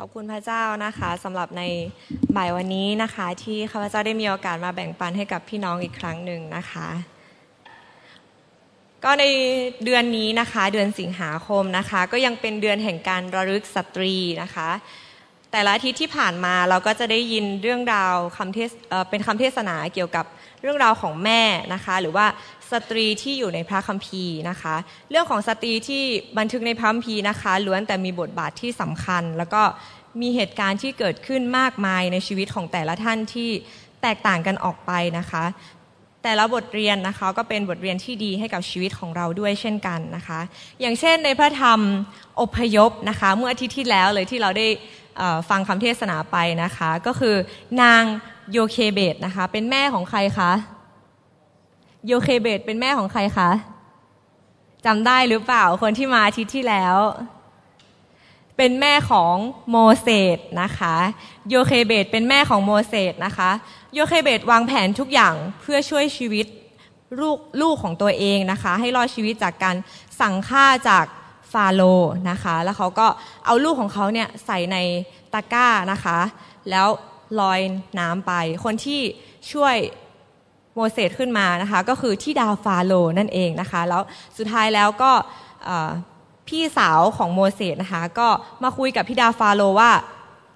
ขอบคุณพระเจ้านะคะสำหรับในบ่ายวันนี้นะคะ ที่ข้าพเจ้าได้มีโอกาสมาแบ่งปันให้กับพี่น้องอีกครั้งหนึ่งนะคะ ก็ในเดือนนี้นะคะเดือนสิงหาคมนะคะ ก็ยังเป็นเดือนแห่งการระลึกสตรีนะคะ แต่ละอาทิตย์ที่ผ่านมาเราก็จะได้ยินเรื่องราวคำเทศเป็นคำเทศนาเกี่ยวกับเรื่องราวของแม่นะคะ หรือว่า สตรีที่อยู่ในพระคัมภีร์นะคะ เรื่องของสตรีที่บันทึกในพระคัมภีร์นะคะล้วนแต่มีบทบาทที่สำคัญ แล้วก็มีเหตุการณ์ที่เกิดขึ้นมากมายในชีวิตของแต่ละท่านที่แตกต่างกันออกไปนะคะ แต่ละบทเรียนนะคะก็เป็นบทเรียนที่ดีให้กับชีวิตของเราด้วยเช่นกันนะคะ อย่างเช่นในพระธรรมอพยพนะคะ เมื่ออาทิตย์ที่แล้วเลยที่เราได้ฟังคำเทศนาไปนะคะ ก็คือนางโยเคเบตนะคะ เป็นแม่ของใครคะ โยเคเบตเป็นแม่ของใครคะจำได้หรือเปล่าคนที่มาอาทิตย์ที่แล้ว เป็นแม่ของโมเสสนะคะโยเคเบตเป็นแม่ของโมเสสนะคะโยเคเบตวางแผนทุกอย่างเพื่อช่วยชีวิตลูกลูกของตัวเองนะคะ ให้รอดชีวิตจากการสั่งฆ่าจากฟาโลนะคะ แล้วเขาก็เอาลูกของเขาเนี่ยใส่ในตะกร้านะคะ แล้วลอยน้ำไป คนที่ช่วย โมเสสขึ้นมานะคะก็คือที่ดาวฟาโลนั่นเองนะคะแล้วสุดท้ายแล้วก็พี่สาวของโมเสสนะคะก็มาคุยกับพี่ดาวฟาโลว่า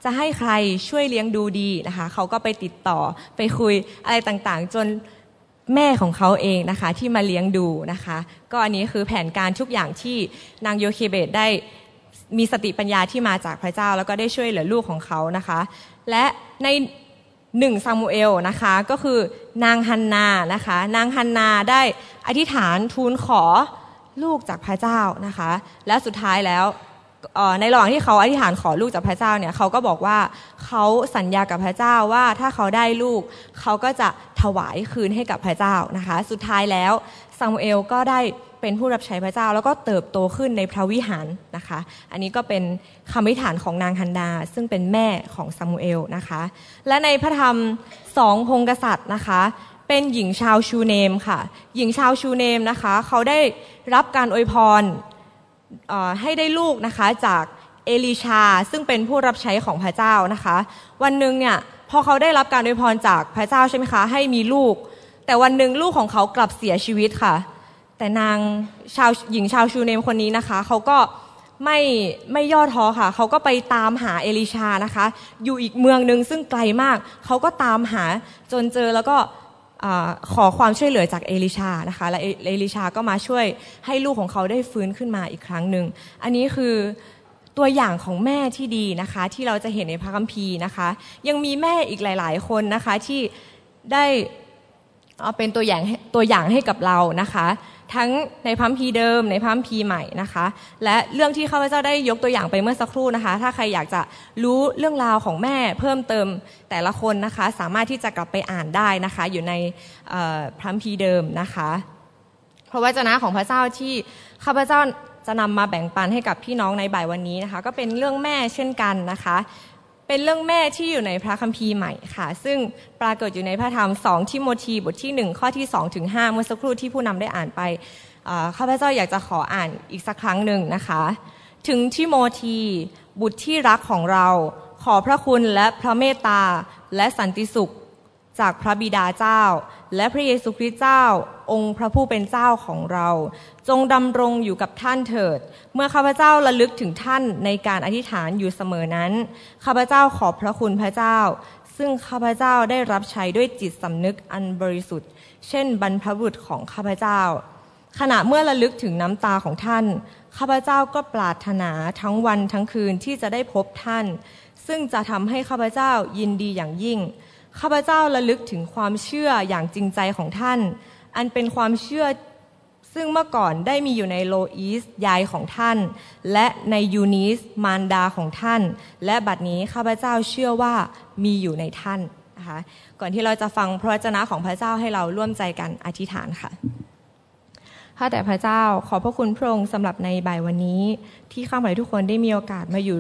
จะให้ใครช่วยเลี้ยงดูดีนะคะเขาก็ไปติดต่อไปคุยอะไรต่างๆ จนแม่ของเขาเองนะคะที่มาเลี้ยงดูนะคะก็อันนี้คือแผนการทุกอย่างที่นางโยเคเบตได้มีสติปัญญาที่มาจากพระเจ้า แล้วก็ได้ช่วยเหลือลูกของเขานะคะ และใน หนึ่งซามูเอลนะคะก็คือนางฮันนานะคะนางฮันนาได้อธิษฐานทูลขอลูกจากพระเจ้านะคะและสุดท้ายแล้วในระหว่างที่เขาอธิษฐานขอลูกจากพระเจ้าเนี่ยเขาก็บอกว่าเขาสัญญากับพระเจ้าว่าถ้าเขาได้ลูก เขาก็จะถวายคืนให้กับพระเจ้านะคะ สุดท้ายแล้วซามูเอลก็ได้ เป็นผู้รับใช้พระเจ้า แล้วก็เติบโตขึ้นในพระวิหารนะคะ อันนี้ก็เป็นคำวิฐานของนางฮันดา ซึ่งเป็นแม่ของซามูเอลนะคะ และในพระธรรมสองพงกษัตริย์นะคะ เป็นหญิงชาวชูเนมค่ะ หญิงชาวชูเนมนะคะ เขาได้รับการอวยพรให้ได้ลูกนะคะจากเอลิชา ซึ่งเป็นผู้รับใช้ของพระเจ้านะคะ วันหนึ่งเนี่ยพอเขาได้รับการอวยพรจากพระเจ้าใช่ไหมคะให้มีลูก แต่วันหนึ่งลูกของเขากลับเสียชีวิตค่ะ แต่นางชาวหญิงชาวชูเนมคนนี้นะคะ เขาก็ไม่ไม่ย่อท้อค่ะ เขาก็ไปตามหาเอลิชานะคะ อยู่อีกเมืองหนึ่งซึ่งไกลมาก เขาก็ตามหาจนเจอแล้วก็ขอความช่วยเหลือจากเอลิชานะคะ และเอลิชาก็มาช่วยให้ลูกของเขาได้ฟื้นขึ้นมาอีกครั้งหนึ่ง อันนี้คือตัวอย่างของแม่ที่ดีนะคะ ที่เราจะเห็นในพระคัมภีร์นะคะ ยังมีแม่อีกหลาย ๆ คนนะคะที่ได้เอาเป็นตัวอย่างตัวอย่างให้กับเรานะคะ ทั้งในพัมพีเดิม ในพัมพีใหม่นะคะ และเรื่องที่ข้าพเจ้าได้ยกตัวอย่างไปเมื่อสักครู่นะคะ ถ้าใครอยากจะรู้เรื่องราวของแม่เพิ่มเติมแต่ละคนนะคะ สามารถที่จะกลับไปอ่านได้นะคะ อยู่ในพัมพีเดิมนะคะ พระวจนะของพระเจ้าที่ข้าพเจ้าจะนำมาแบ่งปันให้กับพี่น้องในบ่ายวันนี้นะคะ ก็เป็นเรื่องแม่เช่นกันนะคะ เป็นเรื่องแม่ที่อยู่ในพระคัมภีร์ใหม่ค่ะ ซึ่งปรากฏอยู่ในพระธรรมสองทิโมธีบทที่หนึ่งข้อที่สองถึงห้าเมื่อสักครู่ที่ผู้นำได้อ่านไปข้าพเจ้าอยากจะขออ่านอีกสักครั้งหนึ่งนะคะ ถึงทิโมธีบุตรที่รักของเรา ขอพระคุณและพระเมตตาและสันติสุข จากพระบิดาเจ้า และพระเยซูคริสต์เจ้า องค์พระผู้เป็นเจ้าของเรา จงดำรงอยู่กับท่านเถิด เมื่อข้าพเจ้าระลึกถึงท่านในการอธิษฐานอยู่เสมอนั้น ข้าพเจ้าขอบพระคุณพระเจ้า ซึ่งข้าพเจ้าได้รับใช้ด้วยจิตสำนึกอันบริสุทธิ์ เช่นบรรพบุรุษของข้าพเจ้า ขณะเมื่อระลึกถึงน้ำตาของท่าน ข้าพเจ้าก็ปรารถนาทั้งวันทั้งคืนที่จะได้พบท่าน ซึ่งจะทำให้ข้าพเจ้ายินดีอย่างยิ่ง ข้าพเจ้าระลึกถึงความเชื่ออย่างจริงใจของท่าน อันเป็นความเชื่อซึ่งเมื่อก่อนได้มีอยู่ในโลอีสยายของท่าน และในยูนิสมารดาของท่าน และบัดนี้ข้าพเจ้าเชื่อว่ามีอยู่ในท่านนะคะก่อนที่เราจะฟังพระวจนะของพระเจ้าให้เราร่วมใจกันอธิษฐานค่ะ ข้าแต่พระเจ้าขอพระคุณพระองค์สำหรับในบ่ายวันนี้ ที่ข้าพเจ้าทุกคนได้มีโอกาสมาอยู่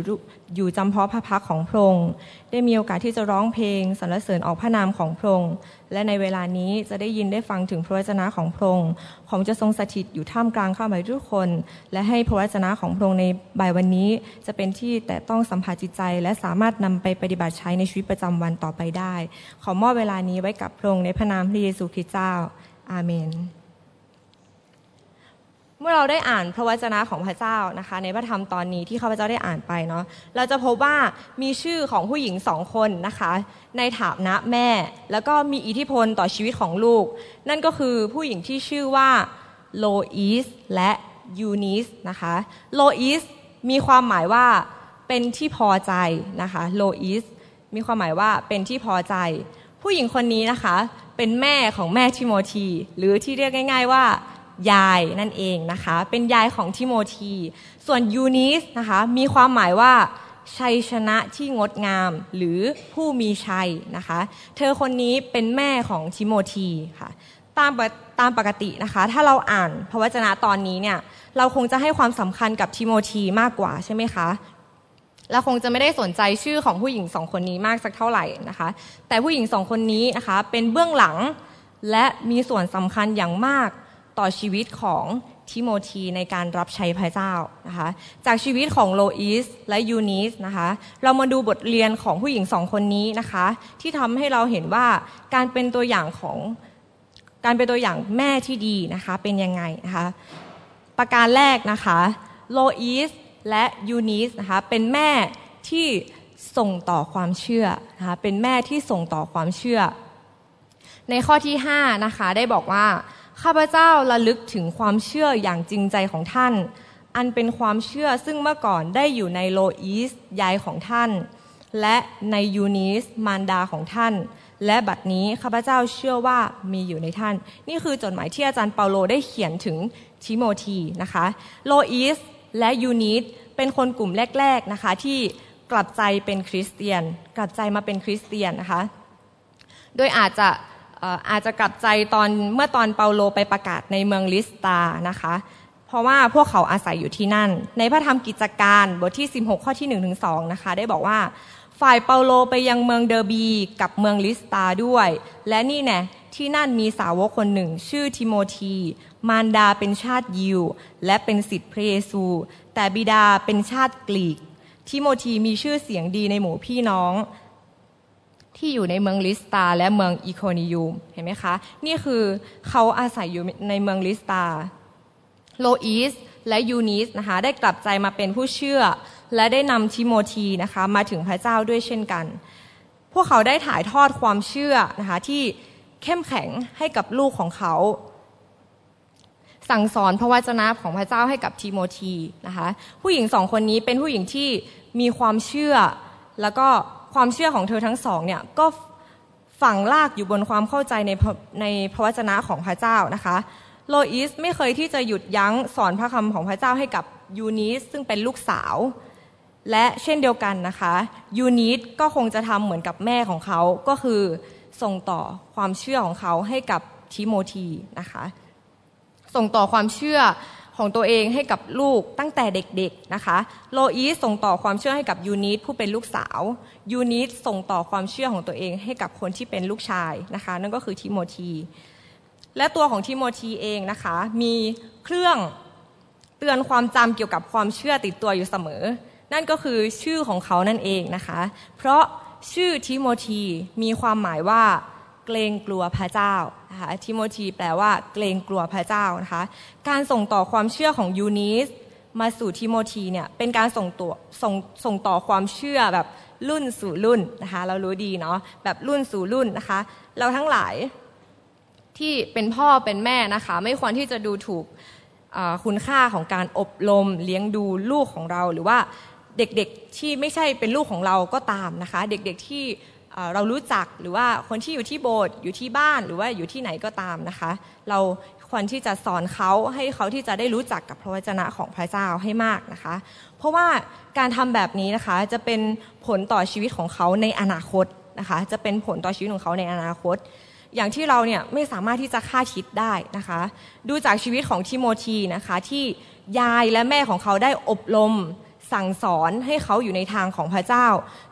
อยู่จำเพาะพระพักของพระองค์ได้มีโอกาสที่จะร้องเพลงสรรเสริญออกพระนามของพระองค์และในเวลานี้จะได้ยินได้ฟังถึงพระวจนะของพระองค์ของจะทรงสถิตอยู่ท่ามกลางข้าพเจ้าทุกคน และให้พระวจนะของพระองค์ในบ่ายวันนี้ จะเป็นที่แต่ต้องสัมผัสจิตใจ และสามารถนำไปปฏิบัติใช้ในชีวิตประจำวันต่อไปได้ ขอมอบเวลานี้ไว้กับพระองค์ในพระนามพระเยซูคริสต์เจ้าอาเมน เมื่อเราได้อ่านพระวจนะของพระเจ้านะคะ ในพระธรรมตอนนี้ที่ข้าพเจ้าได้อ่านไปเนาะเราจะพบว่ามีชื่อของผู้หญิงสองคนนะคะ ในฐานะแม่ แล้วก็มีอิทธิพลต่อชีวิตของลูก นั่นก็คือผู้หญิงที่ชื่อว่าโลอีสและยูนิสนะคะโลอีสมีความหมายว่าเป็นที่พอใจนะคะโลอีสมีความหมายว่าเป็นที่พอใจ ผู้หญิงคนนี้นะคะ เป็นแม่ของแม่ทิโมธีหรือที่เรียกง่าย ๆว่า ยายนั่นเองนะคะ เป็นยายของทิโมธี ส่วนยูนิสนะคะมีความหมายว่าชัยชนะที่งดงามหรือผู้มีชัยนะคะ เธอคนนี้เป็นแม่ของทิโมธีค่ะตามตามปกตินะคะ ถ้าเราอ่านพระวจนะตอนนี้เนี่ยเราคงจะให้ความสำคัญกับทิโมธีมากกว่าใช่ไหมคะเราคงจะไม่ได้สนใจชื่อของผู้หญิงสองคนนี้มากสักเท่าไหร่นะคะ แต่ผู้หญิงสองคนนี้นะคะเป็นเบื้องหลังและมีส่วนสำคัญอย่างมาก ต่อชีวิตของทิโมธีในการรับใช้พระเจ้านะคะจากชีวิตของโลอิสและยูนิสนะคะเรามาดูบทเรียนของผู้หญิงสองคนนี้นะคะที่ทำให้เราเห็นว่าการเป็นตัวอย่างของการเป็นตัวอย่างแม่ที่ดีนะคะเป็นยังไงนะคะประการแรกนะคะโลอิสและยูนิสนะคะเป็นแม่ที่ส่งต่อความเชื่อนะคะเป็นแม่ที่ส่งต่อความเชื่อ ในข้อที่5นะคะได้บอกว่า ข้าพเจ้าระลึกถึงความเชื่ออย่างจริงใจของท่าน อันเป็นความเชื่อซึ่งเมื่อก่อนได้อยู่ในโลอีสยายของท่าน และในยูนิสมารดาของท่าน และบัดนี้ข้าพเจ้าเชื่อว่ามีอยู่ในท่าน นี่คือจดหมายที่อาจารย์เปาโลได้เขียนถึงทิโมธีนะคะโลอีสและยูนิสเป็นคนกลุ่มแรก ๆนะคะที่กลับใจเป็นคริสเตียน กลับใจมาเป็นคริสเตียนนะคะ โดยอาจจะ อาจจะกลับใจตอนเมื่อตอนเปาโลไปประกาศในเมืองลิสตานะคะ เพราะว่าพวกเขาอาศัยอยู่ที่นั่น ในพระธรรมกิจการบทที่ 16 ข้อที่1ถึง2นะคะ ได้บอกว่าฝ่ายเปาโลไปยังเมืองเดอร์บีกับเมืองลิสตาด้วย และนี่แน่ที่นั่นมีสาวกคนหนึ่ง ชื่อทิโมธี มารดาเป็นชาติยิว และเป็นสิทธิพระเยซู แต่บิดาเป็นชาติกรีก ทิโมธีมีชื่อเสียงดีในหมู่พี่น้อง ที่อยู่ในเมืองลิสตรา และเมืองอิโคนียูมเห็นไหมคะ นี่คือเขาอาศัยอยู่ในเมืองลิสตราโลอีสและยูนิสนะคะได้กลับใจมาเป็นผู้เชื่อ และได้นำทิโมธีนะคะมาถึงพระเจ้าด้วยเช่นกัน พวกเขาได้ถ่ายทอดความเชื่อนะคะที่เข้มแข็งให้กับลูกของเขา สั่งสอนพระวจนะของพระเจ้าให้กับทิโมธีนะคะผู้หญิงสองคนนี้เป็นผู้หญิงที่มีความเชื่อแล้วก็ ความเชื่อของเธอทั้งสองเนี่ยก็ฝังลากอยู่บนความเข้าใจในในพระวจนะของพระเจ้านะคะโลอิสไม่เคยที่จะหยุดยั้งสอนพระคำของพระเจ้าให้กับยูนิสซึ่งเป็นลูกสาว และเช่นเดียวกันนะคะยูนิสก็คงจะทำเหมือนกับแม่ของเขาก็คือส่งต่อความเชื่อของเขาให้กับทิโมธีนะคะ ส่งต่อความเชื่อ ของตัวเองให้กับลูกตั้งแต่เด็กๆนะคะโลอีสส่งต่อความเชื่อให้กับยูนิตผู้เป็นลูกสาวยูนิตส่งต่อความเชื่อของตัวเองให้กับคนที่เป็นลูกชายนะคะนั่นก็คือทิโมธีและตัวของทิโมธีเองนะคะมีเครื่องเตือนความจำเกี่ยวกับความเชื่อติดตัวอยู่เสมอ นั่นก็คือชื่อของเขานั่นเองนะคะ เพราะชื่อทิโมธีมีความหมายว่า กรงกลัวพระเจ้านะคะทิโมธีแปลว่าเกรงกลัวพระเจ้านะคะการส่งต่อความเชื่อของยูนิสมาสู่ทิโมธีเนี่ยเป็นการส่งตัวส่งส่งต่อความเชื่อแบบรุ่นสู่รุ่นนะคะเรารู้ดีเนาะแบบรุ่นสู่รุ่นนะคะ เราทั้งหลายที่เป็นพ่อเป็นแม่นะคะ ไม่ควรที่จะดูถูกคุณค่าของการอบรมเลี้ยงดูลูกของเรา หรือว่าเด็กๆที่ไม่ใช่เป็นลูกของเราก็ตามนะคะ เด็กๆที่ เรารู้จักหรือว่าคนที่อยู่ที่โบสถ์อยู่ที่บ้านหรือว่าอยู่ที่ไหนก็ตามนะคะ เราควรที่จะสอนเขาให้เขาที่จะได้รู้จักกับพระวจนะของพระเจ้าให้มากนะคะ เพราะว่าการทำแบบนี้นะคะจะเป็นผลต่อชีวิตของเขาในอนาคตนะคะ จะเป็นผลต่อชีวิตของเขาในอนาคต อย่างที่เราเนี่ยไม่สามารถที่จะคาดคิดได้นะคะ ดูจากชีวิตของทิโมธีนะคะที่ยายและแม่ของเขาได้อบรมสั่งสอนให้เขาอยู่ในทางของพระเจ้า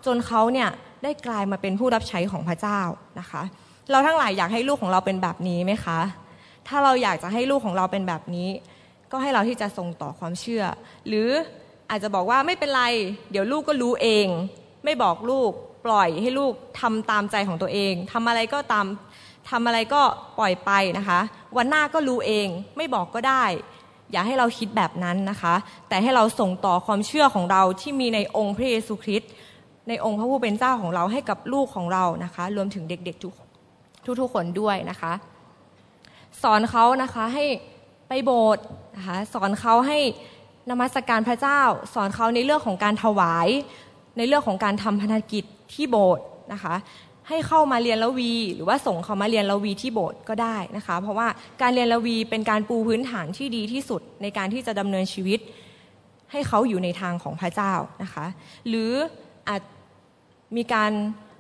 จนเขาเนี่ย ได้กลายมาเป็นผู้รับใช้ของพระเจ้านะคะ เราทั้งหลายอยากให้ลูกของเราเป็นแบบนี้ไหมคะ ถ้าเราอยากจะให้ลูกของเราเป็นแบบนี้ ก็ให้เราที่จะส่งต่อความเชื่อ หรืออาจจะบอกว่าไม่เป็นไร เดี๋ยวลูกก็รู้เอง ไม่บอกลูกปล่อยให้ลูกทำตามใจของตัวเองทำอะไรก็ตามทำอะไรก็ปล่อยไปนะคะ วันหน้าก็รู้เอง ไม่บอกก็ได้ อย่าให้เราคิดแบบนั้นนะคะ แต่ให้เราส่งต่อความเชื่อของเราที่มีในองค์พระเยซูคริสต์ ในองค์พระผู้เป็นเจ้าของเราให้กับลูกของเรานะคะ รวมถึงเด็กๆทุกทุกๆคนด้วยนะคะ สอนเขานะคะให้ไปโบสถ์นะคะสอนเขาให้นมัสการพระเจ้า สอนเขาในเรื่องของการถวาย ในเรื่องของการทำพันธกิจที่โบสถ์นะคะให้เข้ามาเรียนละวี หรือว่าส่งเขามาเรียนละวีที่โบสถ์ก็ได้นะคะ เพราะว่าการเรียนละวีเป็นการปูพื้นฐานที่ดีที่สุดในการที่จะดำเนินชีวิต ให้เขาอยู่ในทางของพระเจ้านะคะ หรืออาจ มีการ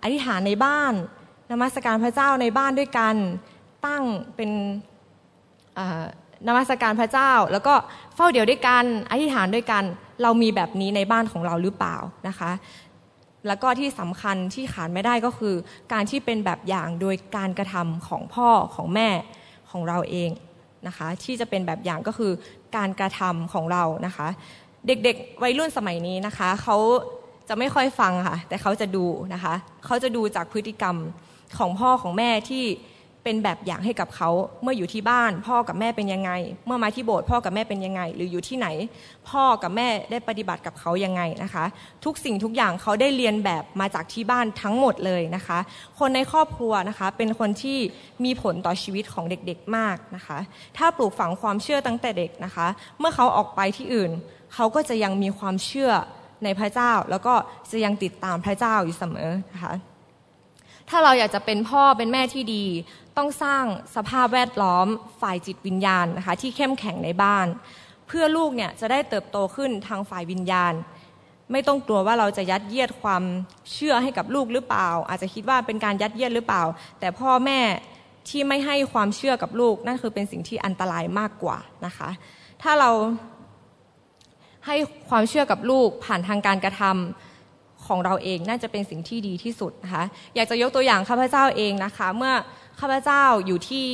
อธิษฐานในบ้านนมัสการพระเจ้าในบ้านด้วยกัน ตั้งเป็นนมัสการพระเจ้า แล้วก็เฝ้าเดี่ยวด้วยกันอธิษฐานด้วยกัน เรามีแบบนี้ในบ้านของเราหรือเปล่านะคะ แล้วก็ที่สำคัญที่ขาดไม่ได้ก็คือ การที่เป็นแบบอย่างโดยการกระทำของพ่อของแม่ของเราเองนะคะ ที่จะเป็นแบบอย่างก็คือการกระทำของเรานะคะ เด็กๆวัยรุ่นสมัยนี้นะคะเขา จะไม่ค่อยฟังค่ะ แต่เขาจะดูนะคะ เขาจะดูจากพฤติกรรมของพ่อของแม่ที่เป็นแบบอย่างให้กับเขาเมื่ออยู่ที่บ้าน พ่อกับแม่เป็นยังไง เมื่อมาที่โบสถ์พ่อกับแม่เป็นยังไง หรืออยู่ที่ไหน พ่อกับแม่ได้ปฏิบัติกับเขายังไงนะคะ ทุกสิ่งทุกอย่างเขาได้เรียนแบบมาจากที่บ้านทั้งหมดเลยนะคะ คนในครอบครัวนะคะ เป็นคนที่มีผลต่อชีวิตของเด็กๆมากนะคะ ถ้าปลูกฝังความเชื่อตั้งแต่เด็กนะคะ เมื่อเขาออกไปที่อื่น เขาก็จะยังมีความเชื่อ ในพระเจ้า แล้วก็จะยังติดตามพระเจ้าอยู่เสมอนะคะถ้าเราอยากจะเป็นพ่อเป็นแม่ที่ดี ต้องสร้างสภาพแวดล้อมฝ่ายจิตวิญญาณนะคะที่เข้มแข็งในบ้าน เพื่อลูกเนี่ยจะได้เติบโตขึ้นทางฝ่ายวิญญาณ ไม่ต้องกลัวว่าเราจะยัดเยียดความเชื่อให้กับลูกหรือเปล่า อาจจะคิดว่าเป็นการยัดเยียดหรือเปล่า แต่พ่อแม่ที่ไม่ให้ความเชื่อกับลูก นั่นคือเป็นสิ่งที่อันตรายมากกว่านะคะ ถ้าเรา ให้ความเชื่อกับลูกผ่านทางการกระทำของเราเองน่าจะเป็นสิ่งที่ดีที่สุดนะคะอยากจะยกตัวอย่างข้าพเจ้าเองนะคะ เมื่อข้าพเจ้าอยู่ที่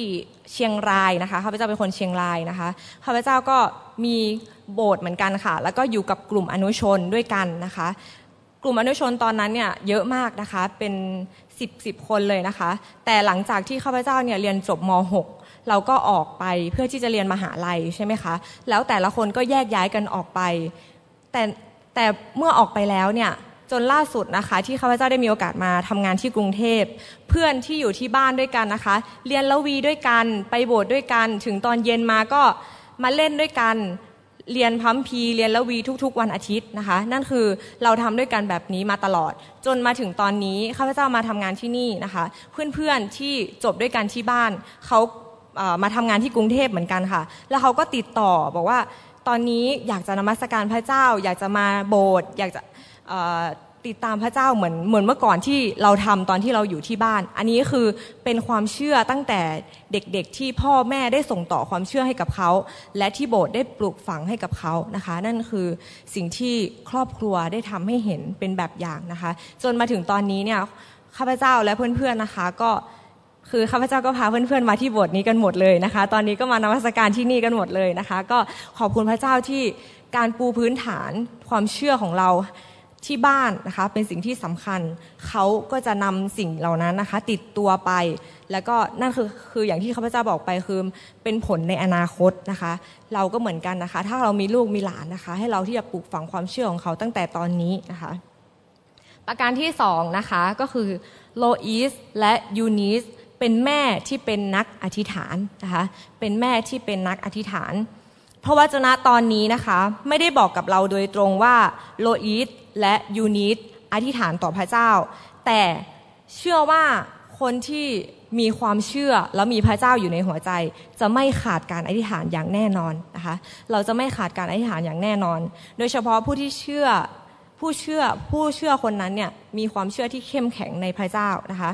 เชียงรายนะคะข้าพเจ้าเป็นคนเชียงรายนะคะข้าพเจ้าก็มีโบสถ์เหมือนกันค่ะ แล้วก็อยู่กับกลุ่มอนุชนด้วยกันนะคะ กลุ่มอนุชนตอนนั้นเนี่ยเยอะมากนะคะเป็นสิบสิบคนเลยนะคะ แต่หลังจากที่ข้าพเจ้าเนี่ยเรียนจบม .6 เราก็ออกไปเพื่อที่จะเรียนมหาลัยใช่ไหมคะ แล้วแต่ละคนก็แยกย้ายกันออกไป แต่แต่เมื่อออกไปแล้วเนี่ยจนล่าสุดนะคะที่ข้าพเจ้าได้มีโอกาสมาทำงานที่กรุงเทพ เพื่อนที่อยู่ที่บ้านด้วยกันนะคะ เรียนละวีด้วยกันไปโบสถ์ด้วยกัน ถึงตอนเย็นมาก็มาเล่นด้วยกันเรียนพัมพีเรียนละวีทุกๆ วันอาทิตย์นะคะ นั่นคือเราทำด้วยกันแบบนี้มาตลอด จนมาถึงตอนนี้ข้าพเจ้ามาทำงานที่นี่นะคะ เพื่อนๆที่จบด้วยกันที่บ้านเขา มาทำงานที่กรุงเทพเหมือนกันค่ะ แล้วเขาก็ติดต่อบอกว่าตอนนี้อยากจะนมัสการพระเจ้า อยากจะมาโบสถ์อยากจะติดตามพระเจ้าเหมือนเหมือนเมื่อก่อนที่เราทำตอนที่เราอยู่ที่บ้าน อันนี้คือเป็นความเชื่อตั้งแต่เด็กๆที่พ่อแม่ได้ส่งต่อความเชื่อให้กับเขา และที่โบสถ์ได้ปลูกฝังให้กับเขานะคะ นั่นคือสิ่งที่ครอบครัวได้ทำให้เห็นเป็นแบบอย่างนะคะ จนมาถึงตอนนี้เนี่ยข้าพเจ้าและเพื่อนๆนะคะ ก็ คือข้าพเจ้าก็พาเพื่อนๆมาที่โบสถ์นี้กันหมดเลยนะคะ ตอนนี้ก็มานมัสการที่นี่กันหมดเลยนะคะ ก็ขอบคุณพระเจ้าที่การปูพื้นฐานความเชื่อของเราที่บ้านนะคะเป็นสิ่งที่สำคัญเขาก็จะนำสิ่งเหล่านั้นนะคะ ติดตัวไป แล้วก็นั่นคือคืออย่างที่ข้าพเจ้าบอกไปคือเป็นผลในอนาคตนะคะ เราก็เหมือนกันนะคะ ถ้าเรามีลูกมีหลานนะคะ ให้เราที่จะปลูกฝังความเชื่อของเขาตั้งแต่ตอนนี้นะคะ ประการที่สองนะคะก็คือโลอีสและยูนิส เป็นแม่ที่เป็นนักอธิษฐานนะคะเป็นแม่ที่เป็นนักอธิษฐาน พระวจนะตอนนี้นะคะไม่ได้บอกกับเราโดยตรงว่าโลอีสและยูนิตอธิษฐานต่อพระเจ้า แต่เชื่อว่าคนที่มีความเชื่อแล้วมีพระเจ้าอยู่ในหัวใจ จะไม่ขาดการอธิษฐานอย่างแน่นอนนะคะเราจะไม่ขาดการอธิษฐานอย่างแน่นอน โดยเฉพาะผู้ที่เชื่อผู้เชื่อผู้เชื่อคนนั้นเนี่ยมีความเชื่อที่เข้มแข็งในพระเจ้านะคะ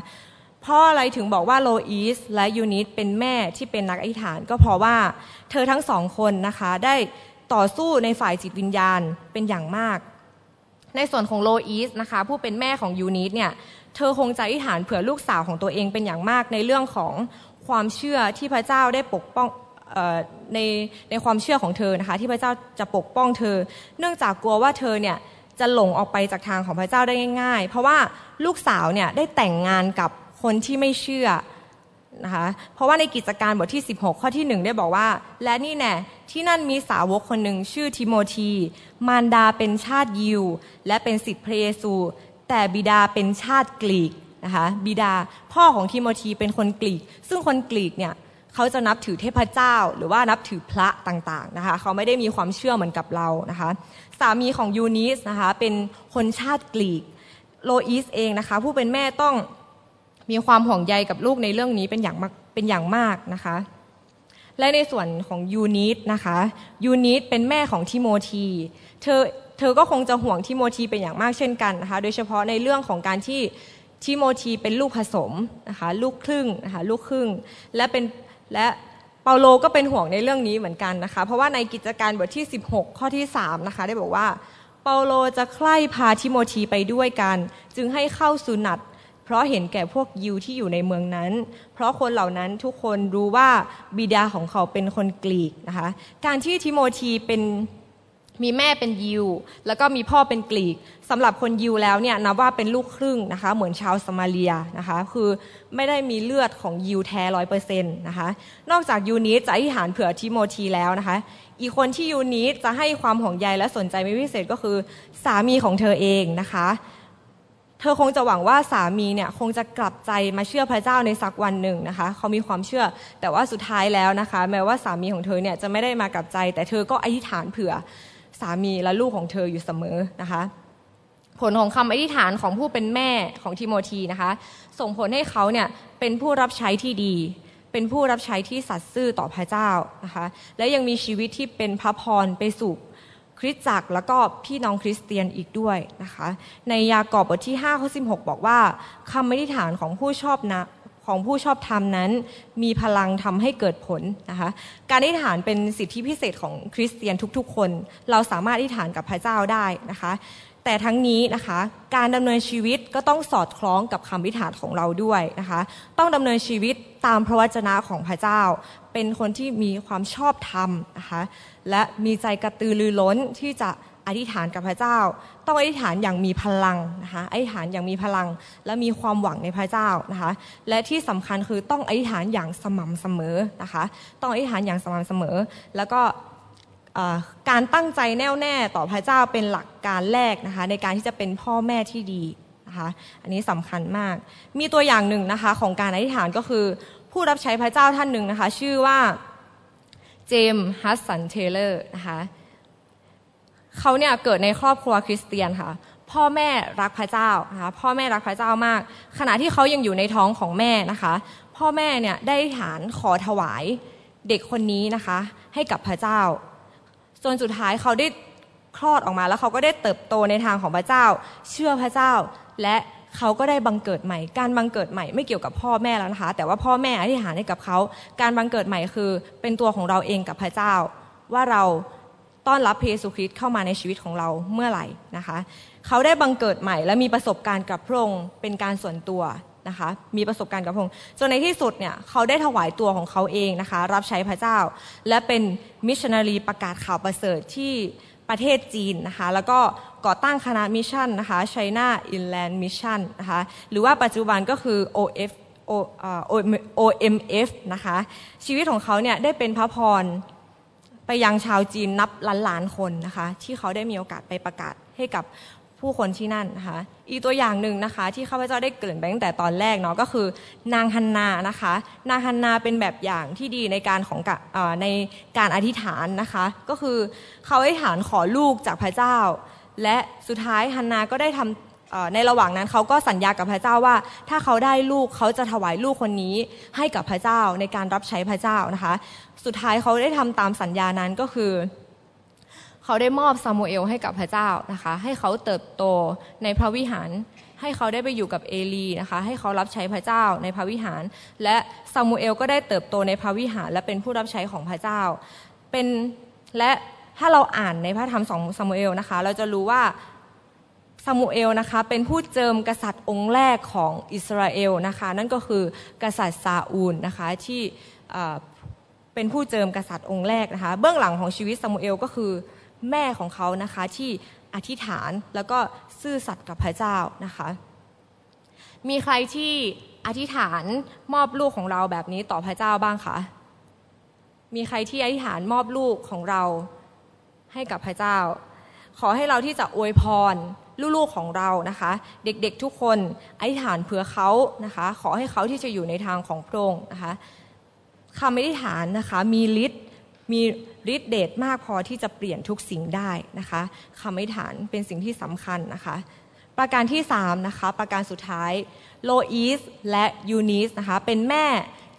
เพราะอะไรถึงบอกว่าโลอิสและยูนิสเป็นแม่ที่เป็นนักอธิษฐาน ก็เพราะว่าเธอทั้งสองคนนะคะได้ต่อสู้ในฝ่ายจิตวิญญาณเป็นอย่างมาก ในส่วนของโลอิสนะคะผู้เป็นแม่ของยูนิสเนี่ยเธอคงจะอธิษฐานเผื่อลูกสาวของตัวเองเป็นอย่างมากในเรื่องของความเชื่อที่พระเจ้าได้ปกป้องในในความเชื่อของเธอนะคะที่พระเจ้าจะปกป้องเธอ เนื่องจากกลัวว่าเธอเนี่ยจะหลงออกไปจากทางของพระเจ้าได้ง่าย ๆ เพราะว่าลูกสาวเนี่ยได้แต่งงานกับ คนที่ไม่เชื่อนะคะเพราะว่าในกิจการบทที่ 16 ข้อที่ 1 ได้บอกว่า และนี่แน่ที่นั่นมีสาวกคนหนึ่งชื่อทิโมธี มารดาเป็นชาติยิว และเป็นสิทธิพระเยซู แต่บิดาเป็นชาติกรีกนะคะบิดาพ่อของทิโมธีเป็นคนกรีก ซึ่งคนกรีกเนี่ยเขาจะนับถือเทพเจ้า หรือว่านับถือพระต่างๆนะคะเขาไม่ได้มีความเชื่อเหมือนกับเรานะคะสามีของยูนิสนะคะเป็นคนชาติกรีกโลอิสเองนะคะผู้เป็นแม่ต้อง มีความห่วงใยกับลูกในเรื่องนี้เป็นอย่างมากเป็นอย่างมากนะคะ และในส่วนของยูนิสนะคะยูนิสเป็นแม่ของทิโมธีเธอเธอก็คงจะห่วงทิโมธีเป็นอย่างมากเช่นกันนะคะ โดยเฉพาะในเรื่องของการที่ทิโมธีเป็นลูกผสมนะคะลูกครึ่งนะคะลูกครึ่ง และเป็นและเปาโลก็เป็นห่วงในเรื่องนี้เหมือนกันนะคะ เพราะว่าในกิจการบทที่ 16 ข้อที่3นะคะได้บอกว่า เปาโลจะใคร่พาทิโมธีไปด้วยกัน จึงให้เข้าสุนัต เพราะเห็นแก่พวกยิวที่อยู่ในเมืองนั้น เพราะคนเหล่านั้นทุกคนรู้ว่าบิดาของเขาเป็นคนกรีกนะคะ การที่ทิโมธีเป็นมีแม่เป็นยิว แล้วก็มีพ่อเป็นกรีกสำหรับคนยิวแล้วเนี่ยนับว่าเป็นลูกครึ่งนะคะเหมือนชาวสะมาเรียนะคะคือไม่ได้มีเลือดของยิวแท้ร้อยเปอร์เซ็นต์นะคะนอกจากยูนิสจะอธิษฐานเผื่อทิโมธีแล้วนะคะ อีกคนที่ยูนิสจะให้ความห่วงใยและสนใจเป็นพิเศษก็คือสามีของเธอเองนะคะ เธอคงจะหวังว่าสามีเนี่ยคงจะกลับใจมาเชื่อพระเจ้าในสักวันหนึ่งนะคะ เขามีความเชื่อ แต่ว่าสุดท้ายแล้วนะคะ แม้ว่าสามีของเธอเนี่ยจะไม่ได้มากลับใจ แต่เธอก็อธิษฐานเผื่อสามีและลูกของเธออยู่เสมอนะคะ ผลของคำอธิษฐานของผู้เป็นแม่ของทิโมธีนะคะ ส่งผลให้เขาเนี่ยเป็นผู้รับใช้ที่ดี เป็นผู้รับใช้ที่สัตย์ซื่อต่อพระเจ้านะคะ และยังมีชีวิตที่เป็นพระพรไปสู่ คริสตจักรแล้วก็พี่น้องคริสเตียนอีกด้วยนะคะ ในยากอบบทที่5ข้อ16 บอกว่าคำอธิษฐานของผู้ชอบนะของผู้ชอบธรรมนั้น มีพลังทำให้เกิดผลนะคะการอธิษฐานเป็นสิทธิพิเศษของคริสเตียนทุกๆ คน เราสามารถอธิษฐานกับพระเจ้าได้นะคะ แต่ทั้งนี้นะคะการดำเนินชีวิตก็ต้องสอดคล้องกับคำอธิษฐานของเราด้วยนะคะ ต้องดำเนินชีวิตตามพระวจนะของพระเจ้า เป็นคนที่มีความชอบธรรมนะคะและมีใจกระตือรือร้นที่จะอธิษฐานกับพระเจ้า ต้องอธิษฐานอย่างมีพลังนะคะอธิษฐานอย่างมีพลัง และมีความหวังในพระเจ้านะคะและที่สำคัญคือต้องอธิษฐานอย่างสม่ำเสมอนะคะต้องอธิษฐานอย่างสม่ำเสมอ แล้วก็ การตั้งใจแน่วแน่ต่อพระเจ้าเป็นหลักการแรกนะคะในการที่จะเป็นพ่อแม่ที่ดีนะคะอันนี้สำคัญมาก มีตัวอย่างหนึ่งนะคะของการอธิษฐานก็คือผู้รับใช้พระเจ้าท่านหนึ่งนะคะ ชื่อว่าเจมส์ฮัดสันเทย์เลอร์นะคะเขาเนี่ยเกิดในครอบครัวคริสเตียนค่ะ พ่อแม่รักพระเจ้านะคะพ่อแม่รักพระเจ้ามาก ขณะที่เขายังอยู่ในท้องของแม่นะคะ พ่อแม่เนี่ยได้ฐานขอถวายเด็กคนนี้นะคะ ให้กับพระเจ้า จนสุดท้ายเขาได้คลอดออกมาแล้วเขาก็ได้เติบโตในทางของพระเจ้า เชื่อพระเจ้า และเขาก็ได้บังเกิดใหม่ การบังเกิดใหม่ไม่เกี่ยวกับพ่อแม่แล้วนะคะ แต่ว่าพ่อแม่อธิษฐานให้กับเขา การบังเกิดใหม่คือ เป็นตัวของเราเองกับพระเจ้า ว่าเราต้อนรับพระเยซูคริสต์เข้ามาในชีวิตของเราเมื่อไหร่นะคะ เขาได้บังเกิดใหม่และมีประสบการณ์กับพระองค์เป็นการส่วนตัว นะคะมีประสบการณ์กับพระองค์จนในที่สุดเนี่ยเขาได้ถวายตัวของเขาเองนะคะรับใช้พระเจ้า และเป็นมิชชันนารีประกาศข่าวประเสริฐที่ประเทศจีนนะคะแล้วก็ก่อตั้งคณะ mission นะคะ China Inland Mission นะคะหรือว่าปัจจุบันก็คือ OMF OMF นะคะชีวิตของเขาเนี่ยได้เป็นพระพรไปยังชาวจีนนับล้านล้านคนนะคะที่เขาได้มีโอกาสไปประกาศให้กับ ผู้คนที่นั่นนะคะ อีกตัวอย่างหนึ่งนะคะที่ข้าพเจ้าได้เกริ่นไปตั้งแต่ตอนแรกเนาะก็คือ นางฮันนานะคะ นางฮันนาเป็นแบบอย่างที่ดีในการของในการอธิษฐานนะคะ ก็คือเขาอธิษฐานขอลูกจากพระเจ้า และสุดท้ายฮันนาก็ได้ทำในระหว่างนั้นเขาก็สัญญากับพระเจ้าว่า ถ้าเขาได้ลูกเขาจะถวายลูกคนนี้ให้กับพระเจ้าในการรับใช้พระเจ้านะคะ สุดท้ายเขาได้ทำตามสัญญานั้นก็คือ เขเขาได้มอบซามูเอลให้กับพระเจ้านะคะ ให้เขาเติบโตในพระวิหาร ให้เขาได้ไปอยู่กับเอลีนะคะ ให้เขารับใช้พระเจ้าในพระวิหาร และซามูเอลก็ได้เติบโตในพระวิหาร และเป็นผู้รับใช้ของพระเจ้า เป็นและถ้าเราอ่านในพระธรรมสองซามูเอลนะคะ เราจะรู้ว่าซามูเอลนะคะเป็นผู้เจิมกษัตริย์องค์แรกของอิสราเอลนะคะ นั่นก็คือกษัตริย์ซาอูลนะคะที่เป็นผู้เจิมกษัตริย์องค์แรกนะคะ เบื้องหลังของชีวิตซามูเอลก็คือ แม่ของเขานะคะที่อธิษฐานแล้วก็ซื่อสัตย์กับพระเจ้านะคะ มีใครที่อธิษฐานมอบลูกของเราแบบนี้ต่อพระเจ้าบ้างคะ มีใครที่อธิษฐานมอบลูกของเราให้กับพระเจ้า ขอให้เราที่จะอวยพรลูกๆของเรานะคะ เด็กๆทุกคนอธิษฐานเผื่อเขานะคะ ขอให้เขาที่จะอยู่ในทางของพระองค์นะคะคำอธิษฐานนะคะมีฤทธิ์ มีฤทธิ์เดชมากพอที่จะเปลี่ยนทุกสิ่งได้นะคะคำอธิษฐานเป็นสิ่งที่สำคัญนะคะ ประการที่3นะคะประการสุดท้ายโลอีสและยูนิสนะคะเป็นแม่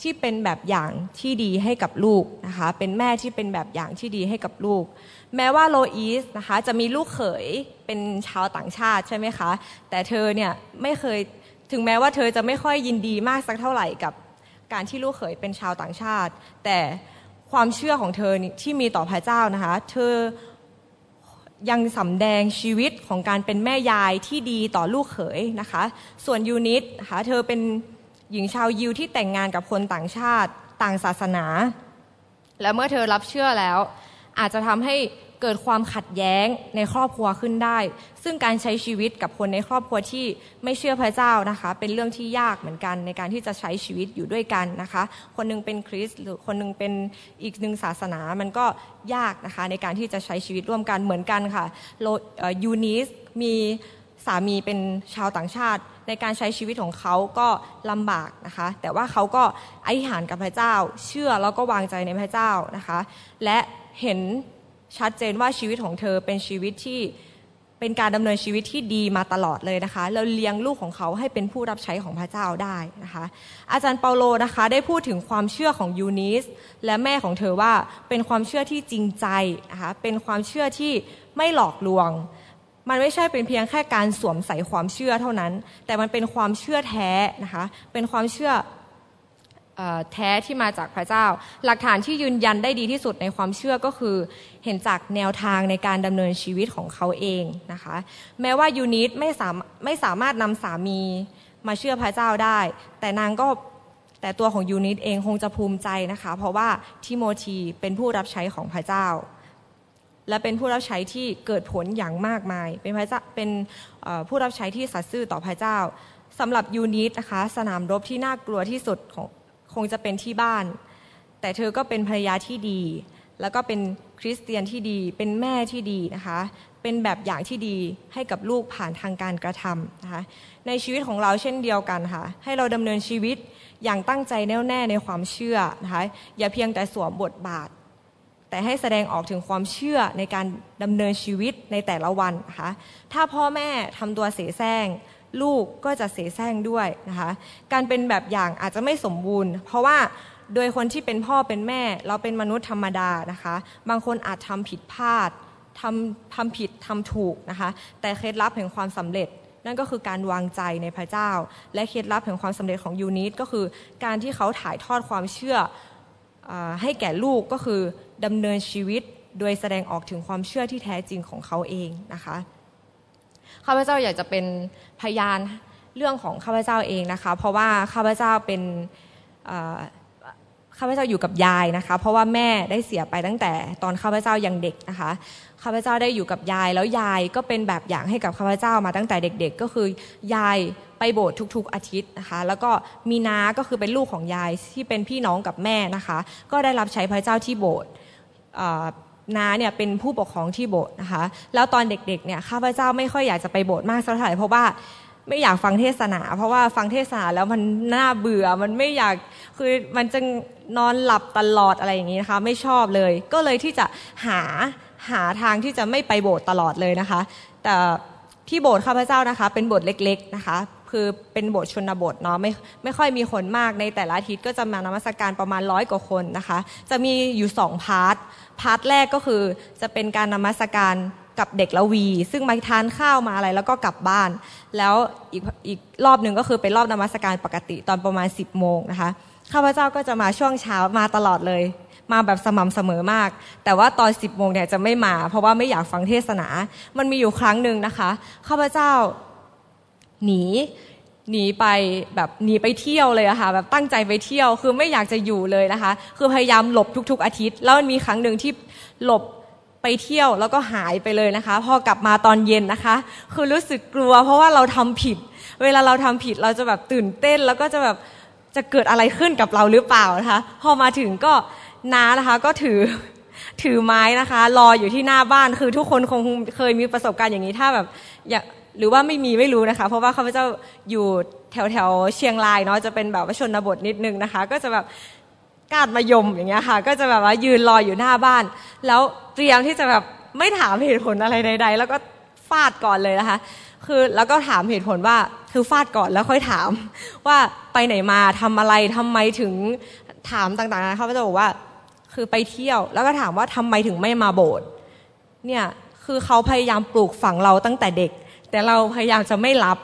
ที่เป็นแบบอย่างที่ดีให้กับลูกนะคะเป็นแม่ที่เป็นแบบอย่างที่ดีให้กับลูก แม้ว่าโลอีสนะคะจะมีลูกเขยเป็นชาวต่างชาติใช่ไหมคะแต่เธอเนี่ยไม่เคยถึงแม้ว่าเธอจะไม่ค่อยยินดีมากสักเท่าไหร่กับการที่ลูกเขยเป็นชาวต่างชาติ แต่ ความเชื่อของเธอที่มีต่อพระเจ้านะคะ เธอยังสำแดงชีวิตของการเป็นแม่ยายที่ดีต่อลูกเขยนะคะ ส่วนยูนิตนะคะเธอเป็นหญิงชาวยิวที่แต่งงานกับคนต่างชาติต่างศาสนา และเมื่อเธอรับเชื่อแล้ว อาจจะทำให้ เกิดความขัดแย้งในครอบครัวขึ้นได้ ซึ่งการใช้ชีวิตกับคนในครอบครัวที่ไม่เชื่อพระเจ้านะคะ เป็นเรื่องที่ยากเหมือนกันในการที่จะใช้ชีวิตอยู่ด้วยกันนะคะ คนนึงเป็นคริสต์หรือคนนึงเป็นอีกหนึ่งศาสนามันก็ยากนะคะในการที่จะใช้ชีวิตร่วมกันเหมือนกันค่ะยูนิสมีสามีเป็นชาวต่างชาติ ในการใช้ชีวิตของเขาก็ลำบากนะคะ แต่ว่าเขาก็อธิษฐานกับพระเจ้า เชื่อแล้วก็วางใจในพระเจ้านะคะ และเห็น ชัดเจนว่าชีวิตของเธอเป็นชีวิตที่เป็นการดำเนินชีวิตที่ดีมาตลอดเลยนะคะเราเลี้ยงลูกของเขาให้เป็นผู้รับใช้ของพระเจ้าได้นะคะ อาจารย์เปาโลนะคะได้พูดถึงความเชื่อของยูนิสและแม่ของเธอว่าเป็นความเชื่อที่จริงใจนะคะเป็นความเชื่อที่ไม่หลอกลวง มันไม่ใช่เป็นเพียงแค่การสวมใส่ความเชื่อเท่านั้น แต่มันเป็นความเชื่อแท้นะคะเป็นความเชื่อ แท้ที่มาจากพระเจ้า หลักฐานที่ยืนยันได้ดีที่สุดในความเชื่อก็คือ เห็นจากแนวทางในการดำเนินชีวิตของเขาเองนะคะ แม้ว่ายูนิตไม่สามไม่สามารถนำสามีมาเชื่อพระเจ้าได้ แต่นางก็แต่ตัวของยูนิตเองคงจะภูมิใจนะคะ เพราะว่าทิโมธีเป็นผู้รับใช้ของพระเจ้า และเป็นผู้รับใช้ที่เกิดผลอย่างมากมาย เป็นพระเจ้าเป็นผู้รับใช้ที่สัตย์ซื่อต่อพระเจ้าสำหรับยูนิตนะคะ สนามรบที่น่ากลัวที่สุดของ คงจะเป็นที่บ้าน แต่เธอก็เป็นภรรยาที่ดี แล้วก็เป็นคริสเตียนที่ดี เป็นแม่ที่ดีนะคะ เป็นแบบอย่างที่ดีให้กับลูกผ่านทางการกระทำนะคะ ในชีวิตของเราเช่นเดียวกันค่ะ ให้เราดำเนินชีวิตอย่างตั้งใจแน่วแน่ในความเชื่อนะคะ อย่าเพียงแต่สวมบทบาท แต่ให้แสดงออกถึงความเชื่อในการดำเนินชีวิตในแต่ละวันนะคะ ถ้าพ่อแม่ทำตัวเสแสร้ง ลูกก็จะเสแสร้งด้วยนะคะการเป็นแบบอย่างอาจจะไม่สมบูรณ์ เพราะว่าโดยคนที่เป็นพ่อเป็นแม่ เราเป็นมนุษย์ธรรมดานะคะ บางคนอาจทำผิดพลาดทำทำผิดทำถูกนะคะ แต่เคล็ดลับแห่งความสำเร็จ นั่นก็คือการวางใจในพระเจ้า และเคล็ดลับแห่งความสำเร็จของยูนิตก็คือ การที่เขาถ่ายทอดความเชื่ออให้แก่ลูกก็คือดำเนินชีวิตโดยแสดงออกถึงความเชื่อที่แท้จริงของเขาเองนะคะ ข้าพเจ้าอยากจะเป็นพยานเรื่องของข้าพเจ้าเองนะคะ เพราะว่าข้าพเจ้าเป็นข้าพเจ้าอยู่กับยายนะคะ เพราะว่าแม่ได้เสียไปตั้งแต่ตอนข้าพเจ้ายังเด็กนะคะข้าพเจ้าได้อยู่กับยาย แล้วยายก็เป็นแบบอย่างให้กับข้าพเจ้ามาตั้งแต่เด็ก ๆ ก็คือยายไปโบสถ์ทุก ๆ อาทิตย์นะคะ แล้วก็มีน้าก็คือเป็นลูกของยายที่เป็นพี่น้องกับแม่นะคะ ก็ได้รับใช้พระเจ้าที่โบสถ์ น้าเนี่ยเป็นผู้ปกครองที่โบสถ์นะคะ แล้วตอนเด็กๆเนี่ยข้าพเจ้าไม่ค่อยอยากจะไปโบสถ์มากสักเท่าไหร่เพราะว่าไม่อยากฟังเทศนา เพราะว่าฟังเทศนาแล้วมันน่าเบื่อมันไม่อยากคือมันจะนอนหลับตลอดอะไรอย่างนี้นะคะ ไม่ชอบเลย ก็เลยที่จะหาหาทางที่จะไม่ไปโบสถ์ตลอดเลยนะคะ แต่ที่โบสถ์ข้าพเจ้านะคะ เป็นโบสถ์เล็ก ๆนะคะ คือเป็นโบสถ์ชนบทเนาะไม่ไม่ค่อยมีคนมากในแต่ละอาทิตย์ก็จะมานมัสการประมาณร้อยกว่าคนนะคะ จะมีอยู่สอง part part แรกก็คือจะเป็นการนมัสการกับเด็กรวี ซึ่งมาทานข้าวมาอะไรแล้วก็กลับบ้าน แล้วอีกอีกรอบหนึ่งก็คือเป็นรอบนมัสการปกติตอนประมาณ 10บโมงนะคะข้าพเจ้าก็จะมาช่วงเช้ามาตลอดเลย มาแบบสม่ำเสมอมาก แต่ว่าตอน 10บโมงเนี่ยจะไม่มา เพราะว่าไม่อยากฟังเทศนา มันมีอยู่ครั้งหนึ่งนะคะข้าพเจ้า หนีหนีไปแบบหนีไปเที่ยวเลยอะค่ะแบบตั้งใจไปเที่ยวคือไม่อยากจะอยู่เลยนะคะ คือพยายามหลบทุก ๆ อาทิตย์ แล้วมันมีครั้งหนึ่งที่หลบไปเที่ยวแล้วก็หายไปเลยนะคะ พอกลับมาตอนเย็นนะคะ คือรู้สึกกลัว เพราะว่าเราทำผิด เวลาเราทำผิดเราจะแบบตื่นเต้น แล้วก็จะแบบจะเกิดอะไรขึ้นกับเราหรือเปล่านะคะ พอมาถึงก็น้านะคะก็ถือถือไม้นะคะ รออยู่ที่หน้าบ้านคือทุกคนคงเคยมีประสบการณ์อย่างนี้ถ้าแบบอยาก หรือว่าไม่มีไม่รู้นะคะ เพราะว่าข้าพเจ้าอยู่แถวแถวเชียงรายเนาะจะเป็นแบบว่าชนบทนิดนึงนะคะ ก็จะแบบกาดมายมอย่างเงี้ยค่ะ ก็จะแบบว่ายืนรออยู่หน้าบ้าน แล้วเตรียมที่จะแบบไม่ถามเหตุผลอะไรใด ๆ แล้วก็ฟาดก่อนเลยนะคะ คือแล้วก็ถามเหตุผลว่าคือฟาดก่อนแล้วค่อยถาม ว่าไปไหนมาทำอะไรทำไมถึงถามต่างๆนะเขาจะบอกว่าคือไปเที่ยว แล้วก็ถามว่าทำไมถึงไม่มาโบสถ์เนี่ยคือเขาพยายามปลูกฝังเราตั้งแต่เด็ก แต่เราพยายามจะไม่รับ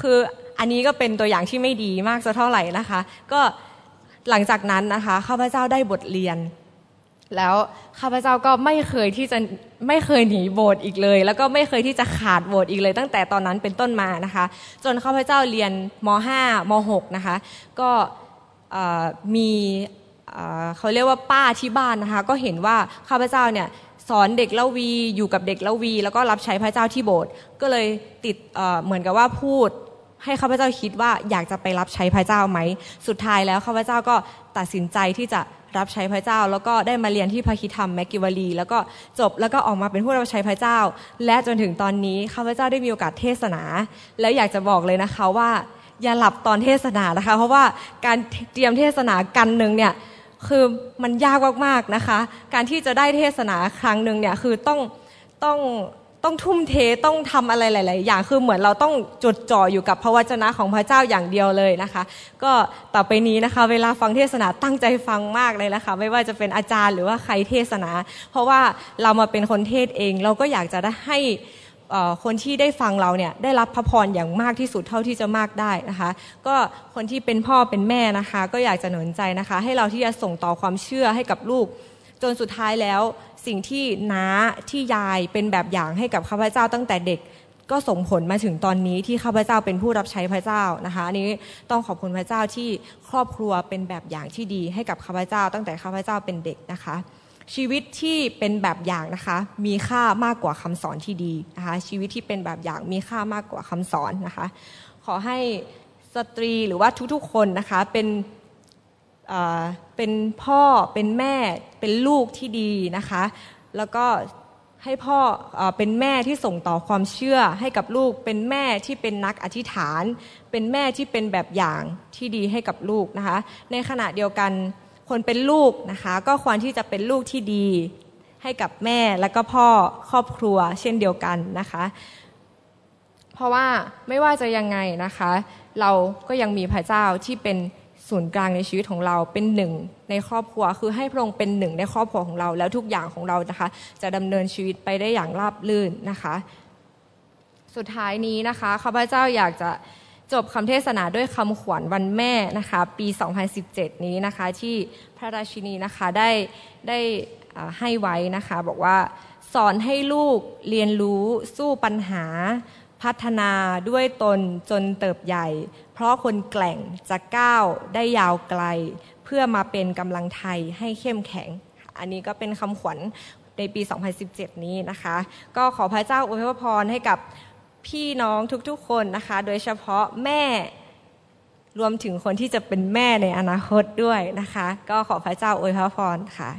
คืออันนี้ก็เป็นตัวอย่างที่ไม่ดีมากจะเท่าไหร่นะคะ ก็หลังจากนั้นนะคะข้าพเจ้าได้บทเรียน แล้วข้าพเจ้าก็ไม่เคยที่จะไม่เคยหนีโบสถ์อีกเลย แล้วก็ไม่เคยที่จะขาดโบสถ์อีกเลย ตั้งแต่ตอนนั้นเป็นต้นมานะคะ จนข้าพเจ้าเรียนม .5 ม .6 นะคะ ก็มีเขาเรียกว่าป้าที่บ้านนะคะ ก็เห็นว่าข้าพเจ้าเนี่ย สอนเด็กละวีอยู่กับเด็กละวี แล้วก็รับใช้พระเจ้าที่โบสถ์ก็เลยติดเหมือนกับว่าพูดให้ข้าพเจ้าคิดว่าอยากจะไปรับใช้พระเจ้าไหม สุดท้ายแล้วข้าพเจ้าก็ตัดสินใจที่จะรับใช้พระเจ้า แล้วก็ได้มาเรียนที่พระคิธรรมแมกกิวารีแล้วก็จบแล้วก็ออกมาเป็นผู้รับใช้พระเจ้า และจนถึงตอนนี้ข้าพเจ้าได้มีโอกาสเทศนา แล้วอยากจะบอกเลยนะคะว่า อย่าหลับตอนเทศนานะคะ เพราะว่าการเตรียมเทศนากันหนึ่งเนี่ย คือมันยากมากๆนะคะ การที่จะได้เทศนาครั้งหนึ่งเนี่ยคือต้องต้องต้องทุ่มเทต้องทำอะไรหลาย ๆ อย่างคือเหมือนเราต้องจดจ่ออยู่กับพระวจนะของพระเจ้าอย่างเดียวเลยนะคะ ก็ต่อไปนี้นะคะ เวลาฟังเทศนาตั้งใจฟังมากเลยนะคะ ไม่ว่าจะเป็นอาจารย์หรือว่าใครเทศนา เพราะว่าเรามาเป็นคนเทศเอง เราก็อยากจะได้ให้ คนที่ได้ฟังเราเนี่ยได้รับพระพรอย่างมากที่สุดเท่าที่จะมากได้นะคะ ก็คนที่เป็นพ่อเป็นแม่นะคะ ก็อยากจะหนุนใจนะคะ ให้เราที่จะส่งต่อความเชื่อให้กับลูก จนสุดท้ายแล้ว สิ่งที่น้าที่ยายเป็นแบบอย่างให้กับข้าพเจ้าตั้งแต่เด็กก็ส่งผลมาถึงตอนนี้ที่ข้าพเจ้าเป็นผู้รับใช้พระเจ้านะคะอันนี้ต้องขอบคุณพระเจ้าที่ครอบครัวเป็นแบบอย่างที่ดีให้กับข้าพเจ้า ตั้งแต่ข้าพเจ้าเป็นเด็กนะคะ ชีวิตที่เป็นแบบอย่างนะคะมีค่ามากกว่าคำสอนที่ดีนะคะชีวิตที่เป็นแบบอย่างมีค่ามากกว่าคำสอนนะคะ ขอให้สตรีหรือว่าทุกๆคนนะคะเป็นเป็นพ่อเป็นแม่เป็นลูกที่ดีนะคะ แล้วก็ให้พ่ออเป็นแม่ที่ส่งต่อความเชื่อให้กับลูก เป็นแม่ที่เป็นนักอธิษฐาน เป็นแม่ที่เป็นแบบอย่างที่ดีให้กับลูกนะคะ ในขณะเดียวกัน คนเป็นลูกนะคะ ก็ควรที่จะเป็นลูกที่ดี ให้กับแม่และก็พ่อครอบครัวเช่นเดียวกันนะคะ เพราะว่าไม่ว่าจะยังไงนะคะ เราก็ยังมีพระเจ้าที่เป็นศูนย์กลางในชีวิตของเราเป็นหนึ่งในครอบครัวคือให้พระองค์เป็นหนึ่งในครอบครัวของเรา แล้วทุกอย่างของเรานะคะ จะดำเนินชีวิตไปได้อย่างราบรื่นนะคะ สุดท้ายนี้นะคะข้าพเจ้าอยากจะ จบคำเทศนาด้วยคำขวัญวันแม่นะคะ ปี 2017 นี้นะคะ ที่พระราชินีนะคะได้ได้ให้ไว้นะคะ บอกว่าสอนให้ลูกเรียนรู้สู้ปัญหา พัฒนาด้วยตนจนเติบใหญ่ เพราะคนแกล่งจะก้าวได้ยาวไกล เพื่อมาเป็นกำลังไทยให้เข้มแข็ง อันนี้ก็เป็นคำขวัญในปี 2017 นี้นะคะ ก็ขอพระเจ้าอวยพรให้กับ พี่น้องทุกๆคนนะคะ โดยเฉพาะแม่รวมถึงคนที่จะเป็นแม่ในอนาคตด้วยนะคะ ก็ขอพระเจ้าอวยพรค่ะ